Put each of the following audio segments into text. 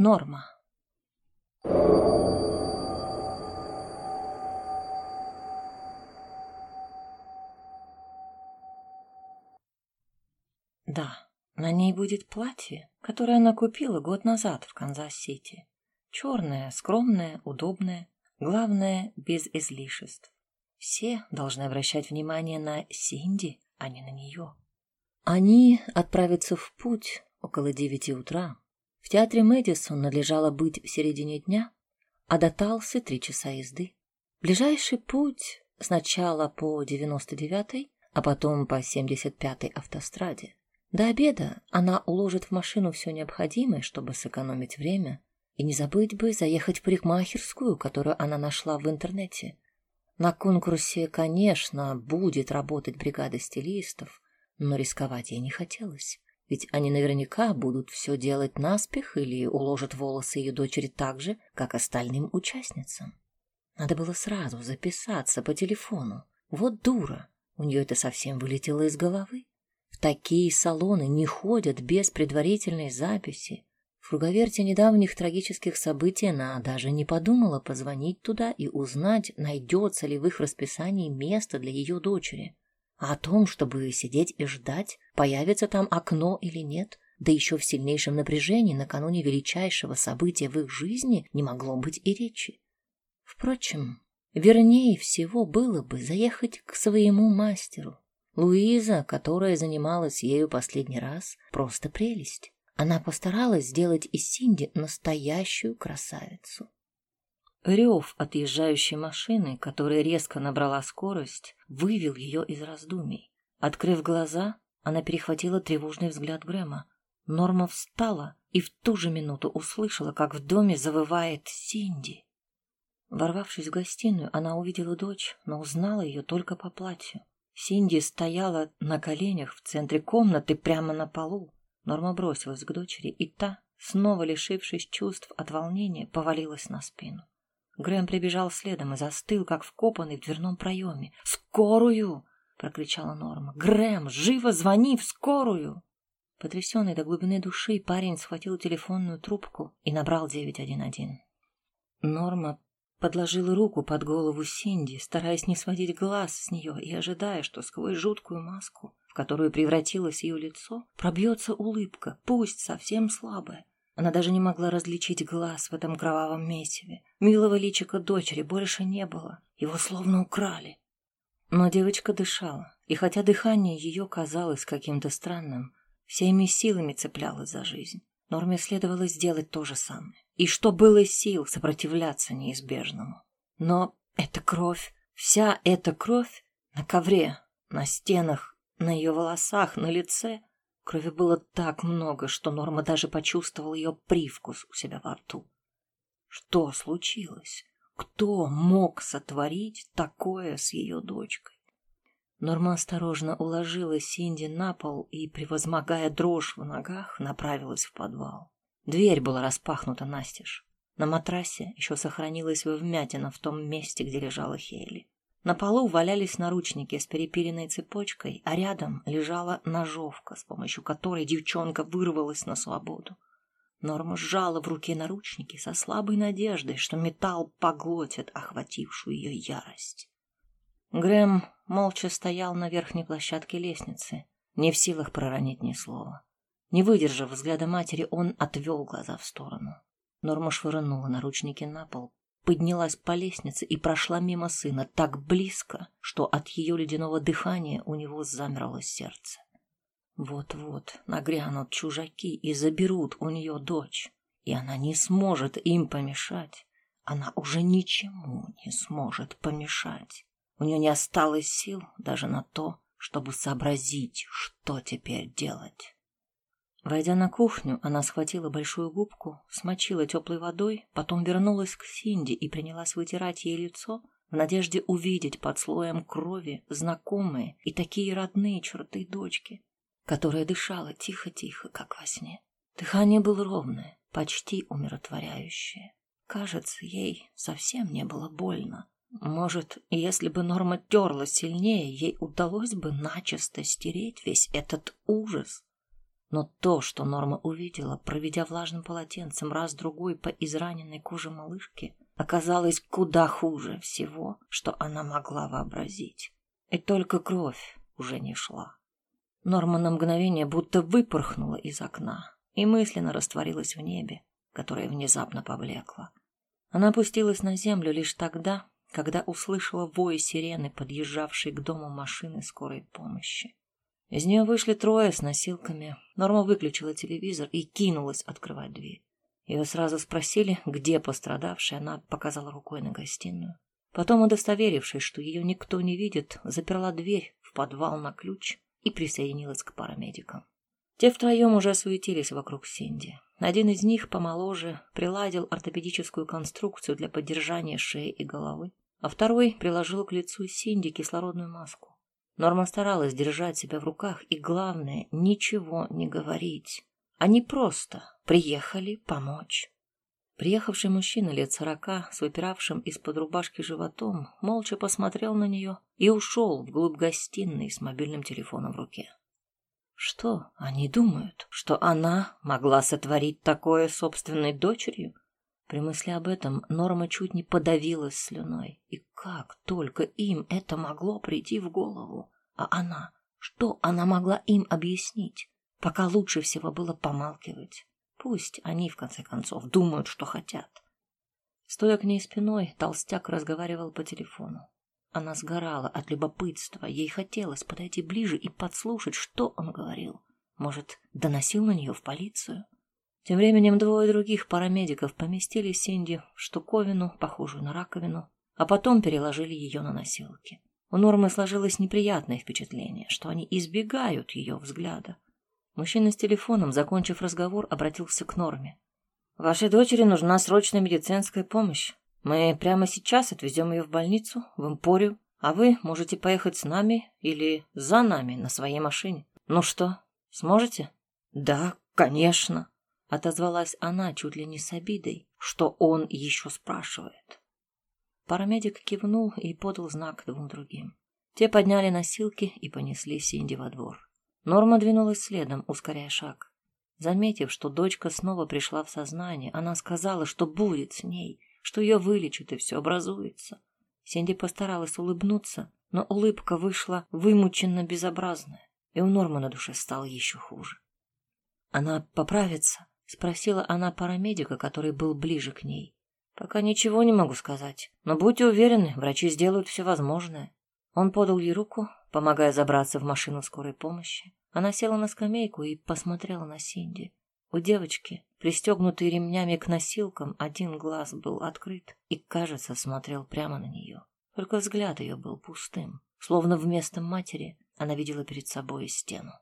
Норма. Да, на ней будет платье, которое она купила год назад в Канзас-Сити. Черное, скромное, удобное, главное, без излишеств. Все должны обращать внимание на Синди, а не на нее. Они отправятся в путь около девяти утра. В театре Мэдисон надлежало быть в середине дня, а до Талсы три часа езды. Ближайший путь сначала по 99-й, а потом по 75-й автостраде. До обеда она уложит в машину все необходимое, чтобы сэкономить время, и не забыть бы заехать в парикмахерскую, которую она нашла в интернете. На конкурсе, конечно, будет работать бригада стилистов, но рисковать ей не хотелось, ведь они наверняка будут все делать наспех или уложат волосы ее дочери так же, как остальным участницам. Надо было сразу записаться по телефону. Вот дура, у нее это совсем вылетело из головы. В такие салоны не ходят без предварительной записи, в круговерте недавних трагических событий она даже не подумала позвонить туда и узнать, найдется ли в их расписании место для ее дочери. А о том, чтобы сидеть и ждать, появится там окно или нет, да еще в сильнейшем напряжении накануне величайшего события в их жизни не могло быть и речи. Впрочем, вернее всего было бы заехать к своему мастеру. Луиза, которая занималась ею последний раз, просто прелесть. Она постаралась сделать из Синди настоящую красавицу. Рев отъезжающей машины, которая резко набрала скорость, вывел ее из раздумий. Открыв глаза, она перехватила тревожный взгляд Грэма. Норма встала и в ту же минуту услышала, как в доме завывает Синди. Ворвавшись в гостиную, она увидела дочь, но узнала ее только по платью. Синди стояла на коленях в центре комнаты прямо на полу. Норма бросилась к дочери, и та, снова лишившись чувств от волнения, повалилась на спину. Грэм прибежал следом и застыл, как вкопанный в дверном проеме. «Скорую!» — прокричала Норма. «Грэм, живо звони в скорую!» Потрясенный до глубины души, парень схватил телефонную трубку и набрал 911. Норма подложила руку под голову Синди, стараясь не сводить глаз с нее и ожидая, что сквозь жуткую маску в которую превратилось ее лицо, пробьется улыбка, пусть совсем слабая. Она даже не могла различить глаз в этом кровавом месиве. Милого личика дочери больше не было, его словно украли. Но девочка дышала, и хотя дыхание ее казалось каким-то странным, всеми силами цеплялась за жизнь. Норме следовало сделать то же самое. И что было сил сопротивляться неизбежному. Но эта кровь, вся эта кровь на ковре, на стенах на ее волосах, на лице крови было так много, что Норма даже почувствовала ее привкус у себя во рту. Что случилось? Кто мог сотворить такое с ее дочкой? Норма осторожно уложила Синди на пол и, превозмогая дрожь в ногах, направилась в подвал. Дверь была распахнута настежь. На матрасе еще сохранилась вмятина в том месте, где лежала Хейли. На полу валялись наручники с перепиленной цепочкой, а рядом лежала ножовка, с помощью которой девчонка вырвалась на свободу. Норма сжала в руке наручники со слабой надеждой, что металл поглотит охватившую ее ярость. Грэм молча стоял на верхней площадке лестницы, не в силах проронить ни слова. Не выдержав взгляда матери, он отвел глаза в сторону. Норма швырнула наручники на пол, поднялась по лестнице и прошла мимо сына так близко, что от ее ледяного дыхания у него замерло сердце. Вот-вот нагрянут чужаки и заберут у нее дочь, и она не сможет им помешать. Она уже ничему не сможет помешать. У нее не осталось сил даже на то, чтобы сообразить, что теперь делать. Войдя на кухню, она схватила большую губку, смочила теплой водой, потом вернулась к Синди и принялась вытирать ей лицо в надежде увидеть под слоем крови знакомые и такие родные черты дочки, которая дышала тихо-тихо, как во сне. Дыхание было ровное, почти умиротворяющее. Кажется, ей совсем не было больно. Может, если бы Норма терла сильнее, ей удалось бы начисто стереть весь этот ужас, Но то, что Норма увидела, проведя влажным полотенцем раз-другой по израненной коже малышки, оказалось куда хуже всего, что она могла вообразить. И только кровь уже не шла. Норма на мгновение будто выпорхнула из окна и мысленно растворилась в небе, которое внезапно поблекло. Она опустилась на землю лишь тогда, когда услышала вой сирены, подъезжавшей к дому машины скорой помощи. Из нее вышли трое с носилками. Норма выключила телевизор и кинулась открывать дверь. Ее сразу спросили, где пострадавший, она показала рукой на гостиную. Потом, удостоверившись, что ее никто не видит, заперла дверь в подвал на ключ и присоединилась к парамедикам. Те втроем уже суетились вокруг Синди. Один из них, помоложе, приладил ортопедическую конструкцию для поддержания шеи и головы, а второй приложил к лицу Синди кислородную маску. Норма старалась держать себя в руках и, главное, ничего не говорить. Они просто приехали помочь. Приехавший мужчина лет сорока с выпиравшим из-под рубашки животом молча посмотрел на нее и ушел вглубь гостиной с мобильным телефоном в руке. Что они думают, что она могла сотворить такое собственной дочерью? При мысли об этом Норма чуть не подавилась слюной. И как только им это могло прийти в голову? А она? Что она могла им объяснить? Пока лучше всего было помалкивать. Пусть они, в конце концов, думают, что хотят. Стоя к ней спиной, толстяк разговаривал по телефону. Она сгорала от любопытства, ей хотелось подойти ближе и подслушать, что он говорил. Может, доносил на нее в полицию? Тем временем двое других парамедиков поместили Синди в штуковину, похожую на раковину, а потом переложили ее на носилки. У Нормы сложилось неприятное впечатление, что они избегают ее взгляда. Мужчина с телефоном, закончив разговор, обратился к Норме. «Вашей дочери нужна срочная медицинская помощь. Мы прямо сейчас отвезем ее в больницу, в Эмпорию, а вы можете поехать с нами или за нами на своей машине. Ну что, сможете?» «Да, конечно», — отозвалась она чуть ли не с обидой, что он еще спрашивает. Парамедик кивнул и подал знак двум другим. Те подняли носилки и понесли Синди во двор. Норма двинулась следом, ускоряя шаг. Заметив, что дочка снова пришла в сознание, она сказала, что будет с ней, что ее вылечат и все образуется. Синди постаралась улыбнуться, но улыбка вышла вымученно безобразная, и у Нормы на душе стало еще хуже. «Она поправится?» — спросила она парамедика, который был ближе к ней. «Пока ничего не могу сказать, но будьте уверены, врачи сделают все возможное». Он подал ей руку, помогая забраться в машину скорой помощи. Она села на скамейку и посмотрела на Синди. У девочки, пристегнутой ремнями к носилкам, один глаз был открыт и, кажется, смотрел прямо на нее. Только взгляд ее был пустым, словно вместо матери она видела перед собой стену.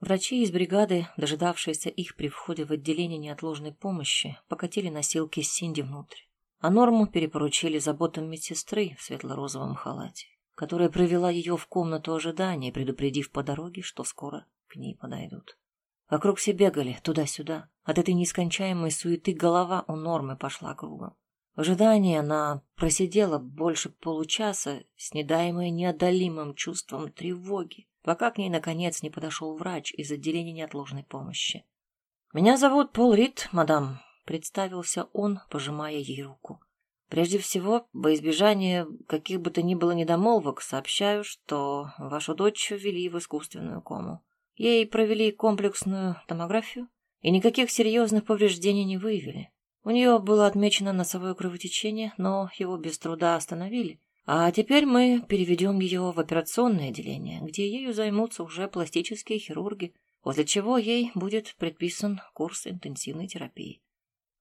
Врачи из бригады, дожидавшиеся их при входе в отделение неотложной помощи, покатили носилки Синди внутрь, а Норму перепоручили заботам медсестры в светло-розовом халате которая провела ее в комнату ожидания, предупредив по дороге, что скоро к ней подойдут. Вокруг все бегали, туда-сюда. От этой нескончаемой суеты голова у Нормы пошла кругом. В ожидании она просидела больше получаса с недаемой неодолимым чувством тревоги, пока к ней, наконец, не подошел врач из отделения неотложной помощи. «Меня зовут Пол Рид, мадам», — представился он, пожимая ей руку. Прежде всего, во избежание каких бы то ни было недомолвок, сообщаю, что вашу дочь ввели в искусственную кому. Ей провели комплексную томографию и никаких серьезных повреждений не выявили. У нее было отмечено носовое кровотечение, но его без труда остановили. А теперь мы переведем ее в операционное отделение, где ею займутся уже пластические хирурги, после чего ей будет предписан курс интенсивной терапии.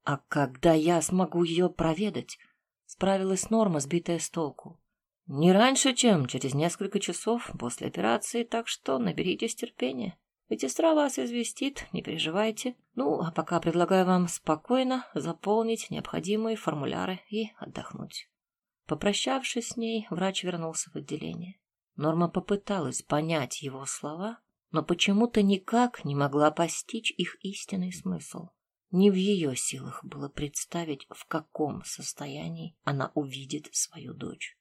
А когда я смогу ее проведать? Справилась Норма, сбитая с толку. Не раньше, чем через несколько часов после операции, так что наберитесь терпения. Медсестра вас известит, не переживайте. Ну, а пока предлагаю вам спокойно заполнить необходимые формуляры и отдохнуть. Попрощавшись с ней, врач вернулся в отделение. Норма попыталась понять его слова, но почему-то никак не могла постичь их истинный смысл. Не в ее силах было представить, в каком состоянии она увидит свою дочь.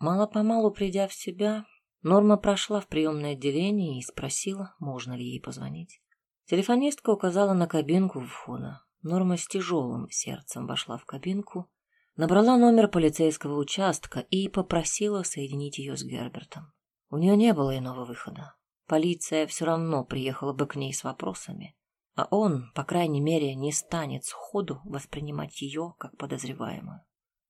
Мало-помалу придя в себя, Норма прошла в приемное отделение и спросила, можно ли ей позвонить. Телефонистка указала на кабинку у входа. Норма с тяжелым сердцем вошла в кабинку, набрала номер полицейского участка и попросила соединить ее с Гербертом. У нее не было иного выхода. Полиция все равно приехала бы к ней с вопросами, а он, по крайней мере, не станет сходу воспринимать ее как подозреваемую.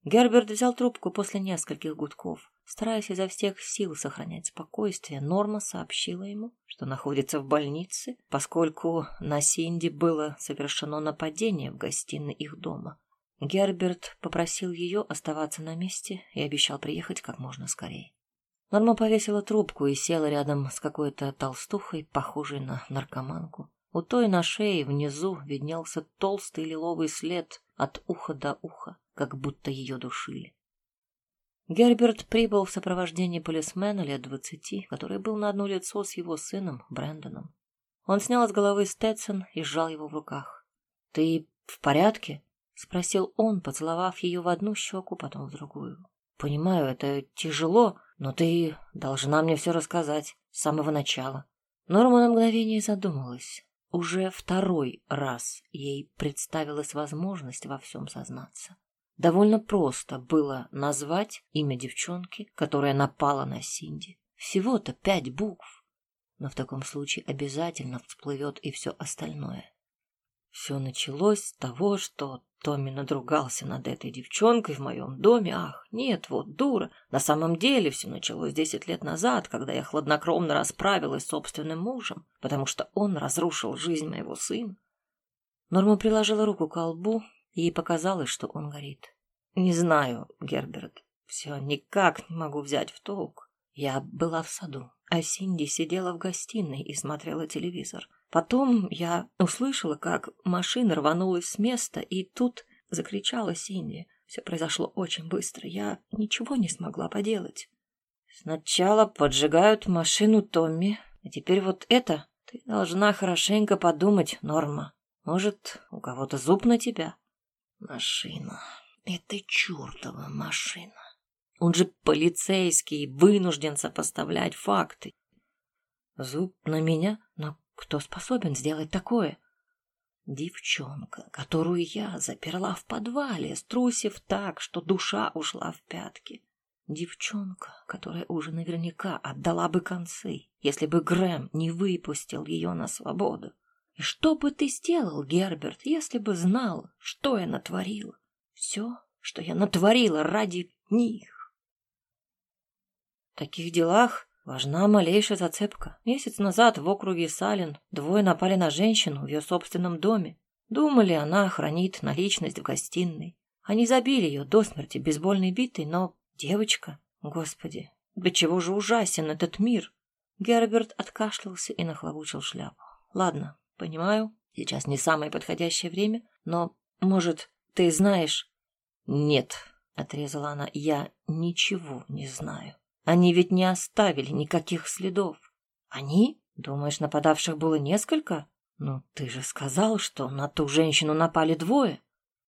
Герберт взял трубку после нескольких гудков. Стараясь изо всех сил сохранять спокойствие, Норма сообщила ему, что находится в больнице, поскольку на Синди было совершено нападение в гостиной их дома. Герберт попросил ее оставаться на месте и обещал приехать как можно скорее. Норма повесила трубку и села рядом с какой-то толстухой, похожей на наркоманку. У той на шее внизу виднелся толстый лиловый след от уха до уха, как будто ее душили. Герберт прибыл в сопровождении полисмена лет двадцати, который был на одно лицо с его сыном Брэндоном. Он снял с головы Сtetson и сжал его в руках. — Ты в порядке? — спросил он, поцеловав ее в одну щеку, потом в другую. — Понимаю, это тяжело, но ты должна мне все рассказать с самого начала. Норма на мгновение задумалась. Уже второй раз ей представилась возможность во всем сознаться. Довольно просто было назвать имя девчонки, которая напала на Синди. Всего-то пять букв. Но в таком случае обязательно всплывет и все остальное. Все началось с того, что Томми надругался над этой девчонкой в моем доме. Ах, нет, вот дура. На самом деле все началось десять лет назад, когда я хладнокровно расправилась с собственным мужем, потому что он разрушил жизнь моего сына. Норма приложила руку к колбу, ей показалось, что он горит. Не знаю, Герберт, все никак не могу взять в толк. Я была в саду, а Синди сидела в гостиной и смотрела телевизор. Потом я услышала, как машина рванулась с места, и тут закричала Синди. Все произошло очень быстро, я ничего не смогла поделать. Сначала поджигают машину Томми, а теперь вот это. Ты должна хорошенько подумать, Норма. Может, у кого-то зуб на тебя? Машина. Это чертова машина. Он же полицейский, вынужден сопоставлять факты. Зуб на меня? Но кто способен сделать такое? Девчонка, которую я заперла в подвале, струсив так, что душа ушла в пятки. Девчонка, которая уже наверняка отдала бы концы, если бы Грэм не выпустил ее на свободу. И что бы ты сделал, Герберт, если бы знал, что я натворила? Все, что я натворила ради них. В таких делах Важна малейшая зацепка. Месяц назад в округе Салин двое напали на женщину в ее собственном доме. Думали, она хранит наличность в гостиной. Они забили ее до смерти бейсбольной битой, но девочка... Господи, до чего же ужасен этот мир? Герберт откашлялся и нахлобучил шляпу. Ладно, понимаю, сейчас не самое подходящее время, но, может, ты знаешь... Нет, отрезала она, я ничего не знаю. Они ведь не оставили никаких следов. Они? Думаешь, нападавших было несколько? Ну, ты же сказал, что на ту женщину напали двое.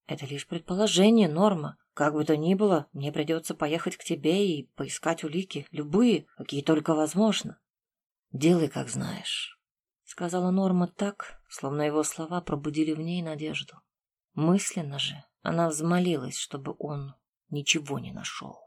Это лишь предположение, Норма. Как бы то ни было, мне придется поехать к тебе и поискать улики, любые, какие только возможно. Делай, как знаешь, — сказала Норма так, словно его слова пробудили в ней надежду. Мысленно же она взмолилась, чтобы он ничего не нашел.